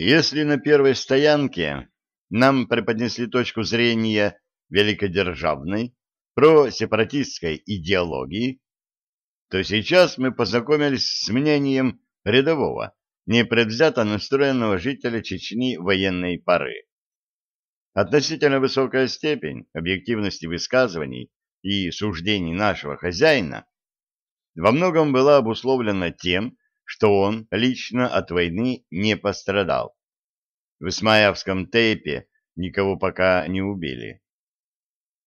Если на первой стоянке нам преподнесли точку зрения великодержавной, про-сепаратистской идеологии, то сейчас мы познакомились с мнением рядового, непредвзято настроенного жителя Чечни военной поры. Относительно высокая степень объективности высказываний и суждений нашего хозяина во многом была обусловлена тем, что он лично от войны не пострадал. В Исмаевском тейпе никого пока не убили.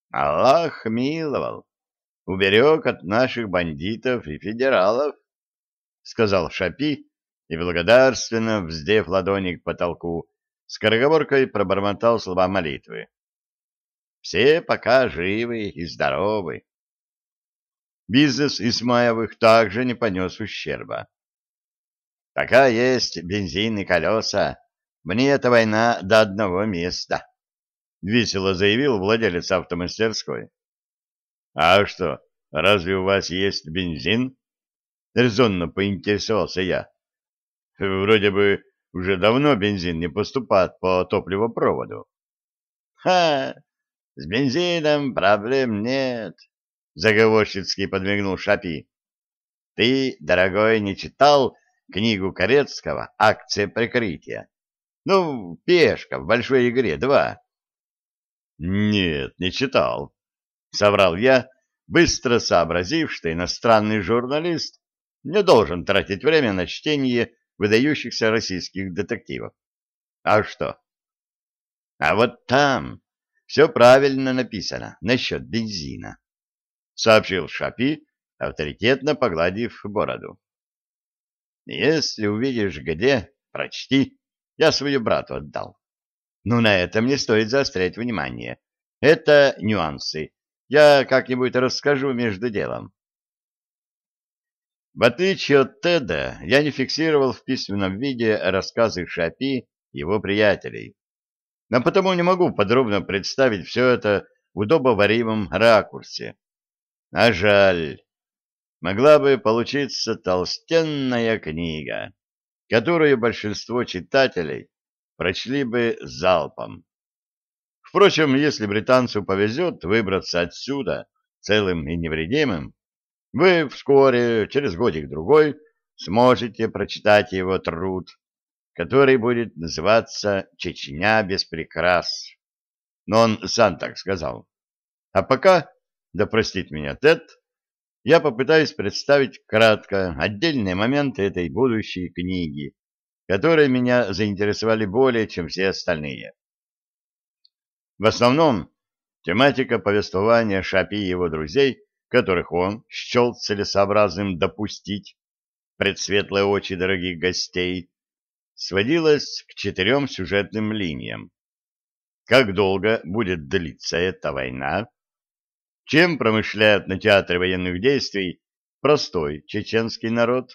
Аллах миловал, уберег от наших бандитов и федералов, — сказал Шапи и, благодарственно вздев ладони к потолку, скороговоркой пробормотал слова молитвы. Все пока живы и здоровы. Бизнес Исмаевых также не понес ущерба. Пока есть бензин и колеса, мне эта война до одного места. — весело заявил владелец автомастерской. — А что, разве у вас есть бензин? — резонно поинтересовался я. — Вроде бы уже давно бензин не поступает по топливопроводу. — Ха! С бензином проблем нет, — заговорщицки подмигнул Шапи. — Ты, дорогой, не читал книгу Корецкого «Акция прикрытия»? Ну, пешка в большой игре два. Нет, не читал, соврал я, быстро сообразив, что иностранный журналист не должен тратить время на чтение выдающихся российских детективов. А что? А вот там все правильно написано насчет бензина, сообщил Шапи, авторитетно погладив бороду. Если увидишь где, прочти. Я свою брату отдал. Но на этом не стоит заострять внимание. Это нюансы. Я как-нибудь расскажу между делом. В отличие от Теда, я не фиксировал в письменном виде рассказы Шапи его приятелей. Но потому не могу подробно представить все это в удобоваримом ракурсе. А жаль. Могла бы получиться толстенная книга, которую большинство читателей прочли бы залпом. Впрочем, если британцу повезет выбраться отсюда целым и невредимым, вы вскоре, через годик-другой, сможете прочитать его труд, который будет называться «Чечня без прикрас». Но он сам так сказал. А пока, да простит меня Тед, я попытаюсь представить кратко отдельные моменты этой будущей книги, которые меня заинтересовали более, чем все остальные. В основном тематика повествования Шапи и его друзей, которых он счел целесообразным допустить пред светлые очи дорогих гостей, сводилась к четырем сюжетным линиям. Как долго будет длиться эта война? Чем промышляет на театре военных действий простой чеченский народ?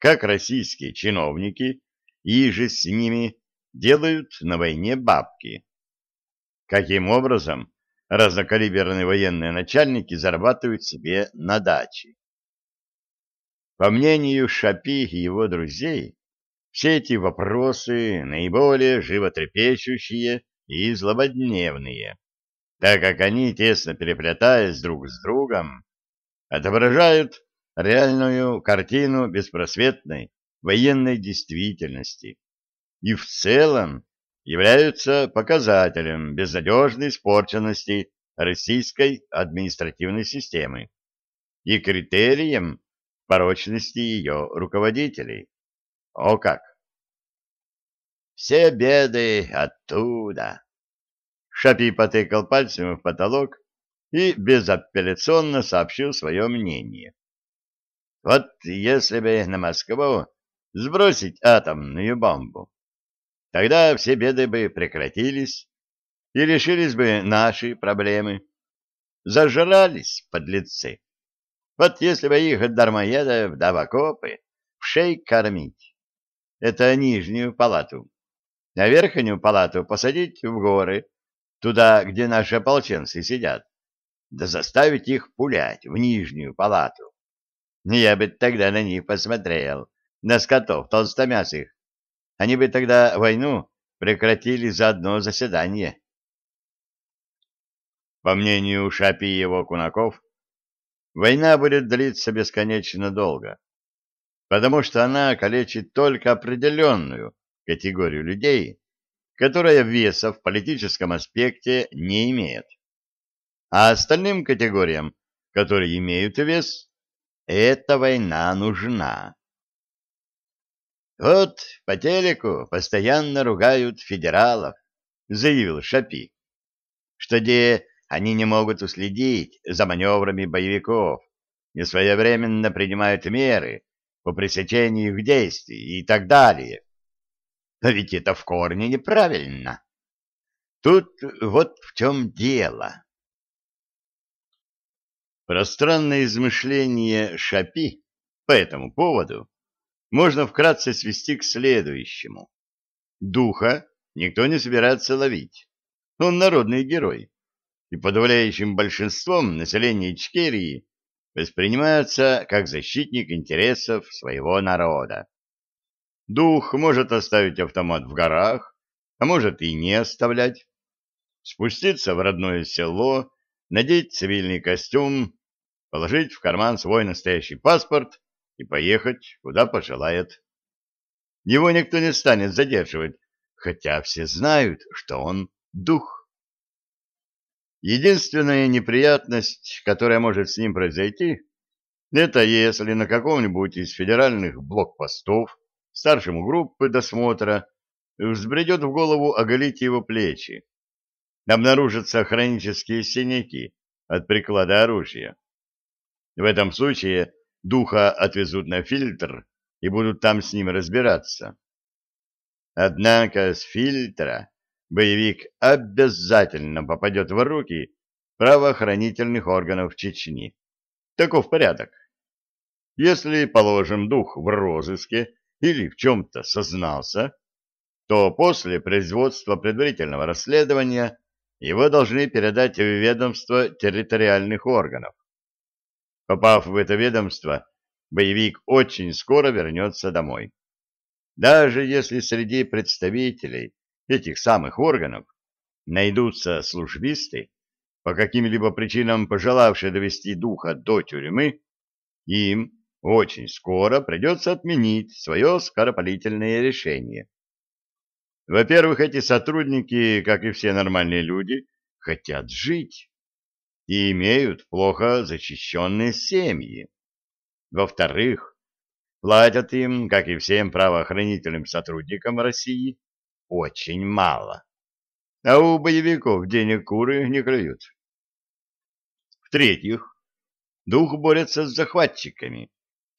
как российские чиновники и же с ними делают на войне бабки. Каким образом разнокалиберные военные начальники зарабатывают себе на даче. По мнению Шапи и его друзей, все эти вопросы наиболее животрепещущие и злободневные, так как они, тесно переплетаясь друг с другом, отображают реальную картину беспросветной военной действительности и в целом являются показателем безнадежной испорченности российской административной системы и критерием порочности ее руководителей. О как! Все беды оттуда. Шапи потыкал пальцем в потолок и безапелляционно сообщил свое мнение. Вот если бы на Москву сбросить атомную бомбу, тогда все беды бы прекратились и решились бы наши проблемы. Зажрались подлецы. Вот если бы их дармоедов да в окопы в шей кормить, это нижнюю палату, а верхнюю палату посадить в горы, туда, где наши ополченцы сидят, да заставить их пулять в нижнюю палату. Я бы тогда на них посмотрел, на скотов толстомясых. они бы тогда войну прекратили за одно заседание. По мнению Шапи и его кунаков, война будет длиться бесконечно долго, потому что она калечит только определенную категорию людей, которая веса в политическом аспекте не имеет. А остальным категориям, которые имеют вес, эта война нужна. «Вот по телеку постоянно ругают федералов», — заявил Шапи, «что где они не могут уследить за маневрами боевиков, не своевременно принимают меры по пресечению их действий и так далее. Но ведь это в корне неправильно. Тут вот в чем дело». Пространное измышление Шапи по этому поводу можно вкратце свести к следующему. Духа никто не собирается ловить. Он народный герой, и подавляющим большинством населения Ичкерии воспринимается как защитник интересов своего народа. Дух может оставить автомат в горах, а может и не оставлять, спуститься в родное село, надеть цивильный костюм, положить в карман свой настоящий паспорт и поехать, куда пожелает. Его никто не станет задерживать, хотя все знают, что он дух. Единственная неприятность, которая может с ним произойти, это если на каком-нибудь из федеральных блокпостов старшему группы досмотра взбредет в голову оголить его плечи. Обнаружатся хронические синяки от приклада оружия. В этом случае духа отвезут на фильтр и будут там с ним разбираться. Однако с фильтра боевик обязательно попадет в руки правоохранительных органов Чечни. Таков порядок. Если, положим, дух в розыске или в чем-то сознался, то после производства предварительного расследования его должны передать в ведомство территориальных органов. Попав в это ведомство, боевик очень скоро вернется домой. Даже если среди представителей этих самых органов найдутся службисты, по каким-либо причинам пожелавшие довести духа до тюрьмы, им очень скоро придется отменить свое скоропалительное решение. Во-первых, эти сотрудники, как и все нормальные люди, хотят жить и имеют плохо защищенные семьи. Во-вторых, платят им, как и всем правоохранительным сотрудникам России, очень мало. А у боевиков денег куры не клюют. В-третьих, дух борется с захватчиками,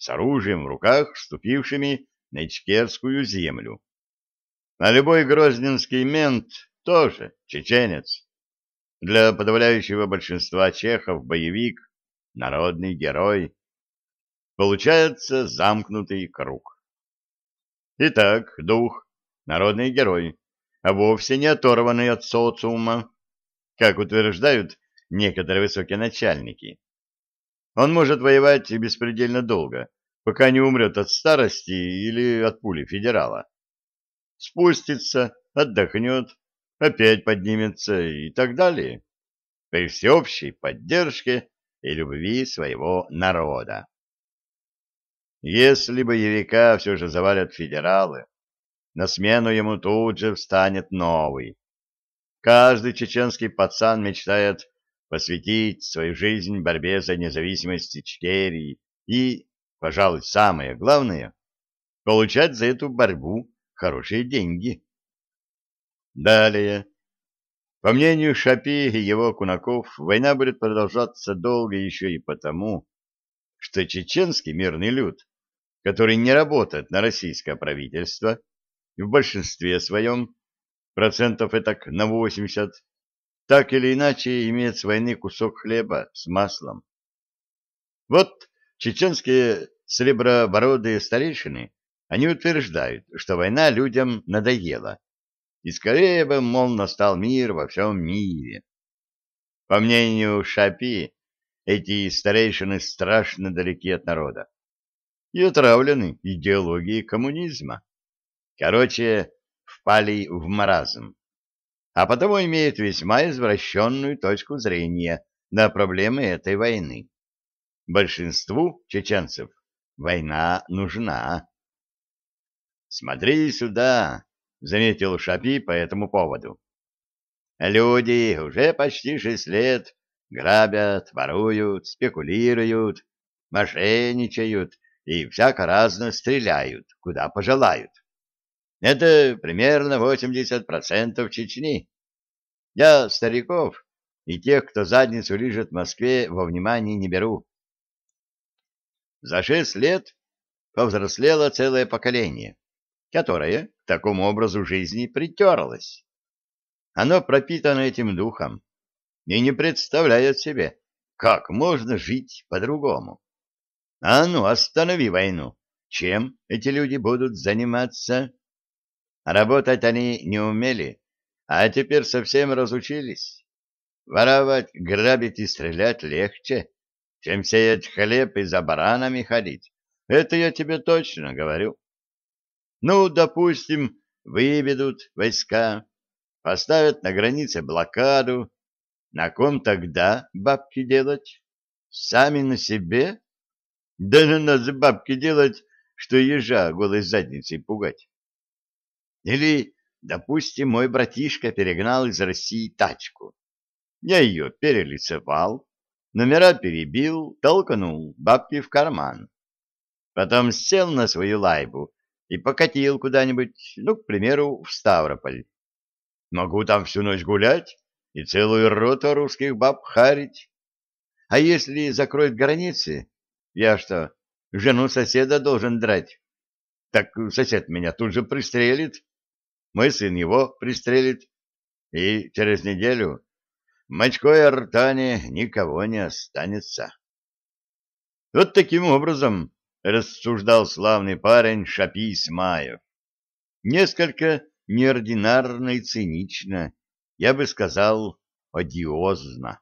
с оружием в руках, вступившими на Ичкерскую землю. А любой грозненский мент тоже чеченец. Для подавляющего большинства чехов боевик — народный герой. Получается замкнутый круг. Итак, дух — народный герой, а вовсе не оторванный от социума, как утверждают некоторые высокие начальники. Он может воевать беспредельно долго, пока не умрет от старости или от пули федерала. Спустится, отдохнет, опять поднимется и так далее, при всеобщей поддержке и любви своего народа. Если боевика все же завалят федералы, на смену ему тут же встанет новый. Каждый чеченский пацан мечтает посвятить свою жизнь борьбе за независимость Ичкерии и, пожалуй, самое главное, получать за эту борьбу хорошие деньги. Далее. По мнению Шапи и его кунаков, война будет продолжаться долго еще и потому, что чеченский мирный люд, который не работает на российское правительство, в большинстве своем, процентов этак на 80, так или иначе имеет с войны кусок хлеба с маслом. Вот чеченские сребробородые старейшины, они утверждают, что война людям надоела, и скорее бы, мол, настал мир во всем мире. По мнению Шапи, эти старейшины страшно далеки от народа и отравлены идеологией коммунизма. Короче, впали в маразм. А потому имеют весьма извращенную точку зрения на проблемы этой войны. Большинству чеченцев война нужна. «Смотри сюда», — заметил Шапи по этому поводу. «Люди уже почти шесть лет грабят, воруют, спекулируют, мошенничают и всяко разно стреляют, куда пожелают. Это примерно 80% Чечни. Я стариков и тех, кто задницу лежит в Москве, во внимание не беру. За шесть лет повзрослело целое поколение, которое к такому образу жизни притерлось. Оно пропитано этим духом и не представляет себе, как можно жить по-другому. А ну, останови войну. Чем эти люди будут заниматься? Работать они не умели, а теперь совсем разучились. Воровать, грабить и стрелять легче, чем сеять хлеб и за баранами ходить. Это я тебе точно говорю. Ну, допустим, выведут войска, поставят на границе блокаду. На ком тогда бабки делать? Сами на себе? Да на нас бабки делать, что ежа голой задницей пугать. Или, допустим, мой братишка перегнал из России тачку. Я ее перелицевал, номера перебил, толкнул бабки в карман. Потом сел на свою лайбу и покатил куда-нибудь, ну, к примеру, в Ставрополь. Могу там всю ночь гулять и целую роту русских баб харить. А если закроют границы, я что, жену соседа должен драть? Так сосед меня тут же пристрелит, мой сын его пристрелит, и через неделю мочкой и никого не останется. Вот таким образом рассуждал славный парень Шапи Исмаев. Несколько неординарно и цинично, я бы сказал, одиозно.